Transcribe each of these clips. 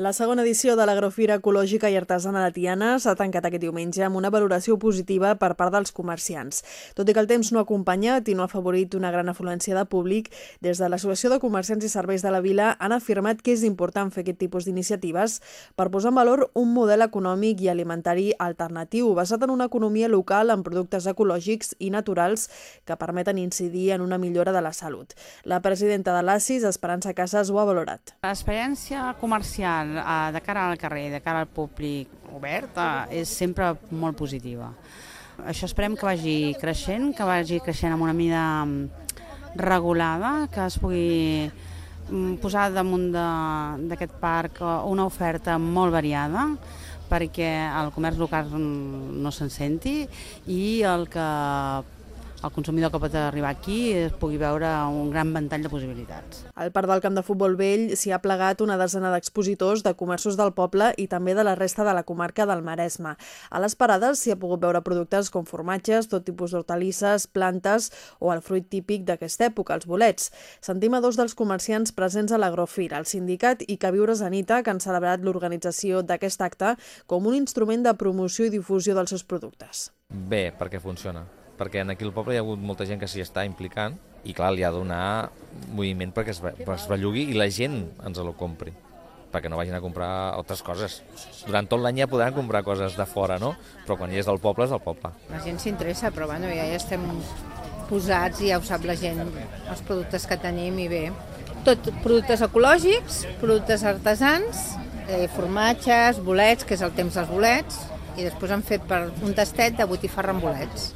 La segona edició de l'Agrofira Ecològica i Artesana de Tiana s'ha tancat aquest diumenge amb una valoració positiva per part dels comerciants. Tot i que el temps no ha acompanyat i no ha favorit una gran afluència de públic, des de l'Associació de Comerciants i Serveis de la Vila han afirmat que és important fer aquest tipus d'iniciatives per posar en valor un model econòmic i alimentari alternatiu basat en una economia local amb productes ecològics i naturals que permeten incidir en una millora de la salut. La presidenta de l'ACIS, Esperança Casas, ho ha valorat. L'experiència comercial de cara al carrer, de cara al públic obert, eh, és sempre molt positiva. Això esperem que vagi creixent, que vagi creixent amb una mida mm, regulada, que es pugui mm, posar damunt d'aquest parc eh, una oferta molt variada perquè el comerç local mm, no se'n senti i el que el consumidor que pot arribar aquí es pugui veure un gran ventall de possibilitats. Al Parc del Camp de Futbol Vell s'hi ha plegat una desena d'expositors de comerços del poble i també de la resta de la comarca del Maresme. A les parades s'hi ha pogut veure productes com formatges, tot tipus d'hortalisses, plantes o el fruit típic d'aquesta època, els bolets. Sentim a dos dels comerciants presents a l'Agrofira, el sindicat i que Viure Zanita, que han celebrat l'organització d'aquest acte com un instrument de promoció i difusió dels seus productes. Bé, perquè funciona perquè aquí al poble hi ha hagut molta gent que s'hi està implicant i clar, li ha de donar moviment perquè es, es bellugui i la gent ens el compri perquè no vagin a comprar altres coses. Durant tot l'any ja podran comprar coses de fora, no? Però quan hi és del poble, és del poble. La gent s'interessa, però bueno, ja, ja estem posats i ja ho sap la gent, els productes que tenim i bé. Tot productes ecològics, productes artesans, eh, formatges, bolets, que és el temps dels bolets, i després han fet per un tastet de botifarra amb bolets.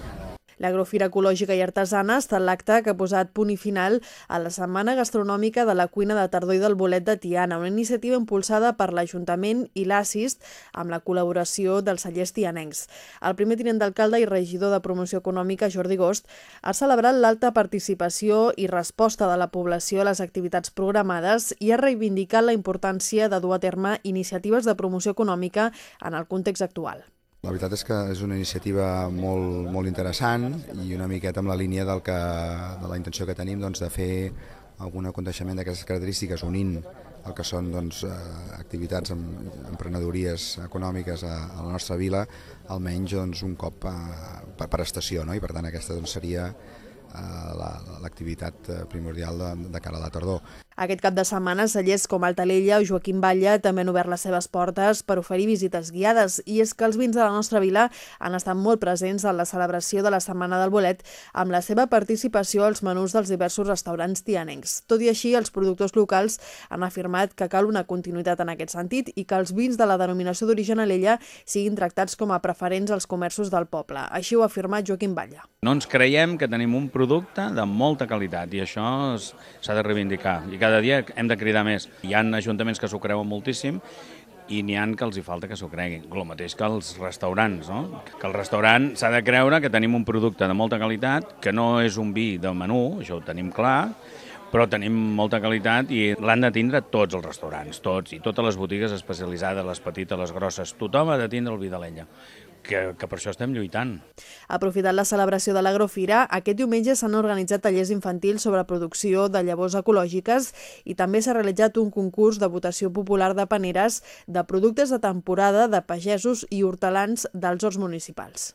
L'Agrofira Ecològica i Artesana ha estat l'acte que ha posat punt i final a la Setmana Gastronòmica de la Cuina de Tardor i del Bolet de Tiana, una iniciativa impulsada per l'Ajuntament i l'ASIST amb la col·laboració dels cellers tianencs. El primer tinent d'alcalde i regidor de Promoció Econòmica, Jordi Gost, ha celebrat l'alta participació i resposta de la població a les activitats programades i ha reivindicat la importància de dur a terme iniciatives de promoció econòmica en el context actual. La veritat és que és una iniciativa molt, molt interessant i una miqueta amb la línia del que, de la intenció que tenim doncs, de fer algun aconteixement d'aquestes característiques unint el que són doncs, eh, activitats amb emprenedories econòmiques a, a la nostra vila, almenys doncs, un cop a, eh, per, per estació, no? i per tant aquesta doncs, seria l'activitat eh, primordial de, de cara a la tardor. Aquest cap de setmana, cellers com Altalella o Joaquim Batlle també han obert les seves portes per oferir visites guiades i és que els vins de la nostra vila han estat molt presents en la celebració de la Setmana del Bolet amb la seva participació als menús dels diversos restaurants tianencs. Tot i així, els productors locals han afirmat que cal una continuïtat en aquest sentit i que els vins de la denominació d'origen Alella siguin tractats com a preferents als comerços del poble. Així ho ha afirmat Joaquim Batlle. No ens creiem que tenim un producte de molta qualitat i això s'ha de reivindicar. I cada dia hem de cridar més. Hi han ajuntaments que s'ho creuen moltíssim i n'hi han que els hi falta que s'ho creguin. El mateix que els restaurants, no? Que el restaurant s'ha de creure que tenim un producte de molta qualitat, que no és un vi de menú, això ho tenim clar, però tenim molta qualitat i l'han de tindre tots els restaurants, tots, i totes les botigues especialitzades, les petites, les grosses, tothom ha de tindre el vi de l'ella que, que per això estem lluitant. Aprofitant la celebració de l'Agrofira, aquest diumenge s'han organitzat tallers infantils sobre producció de llavors ecològiques i també s'ha realitzat un concurs de votació popular de paneres de productes de temporada de pagesos i hortelans dels horts municipals.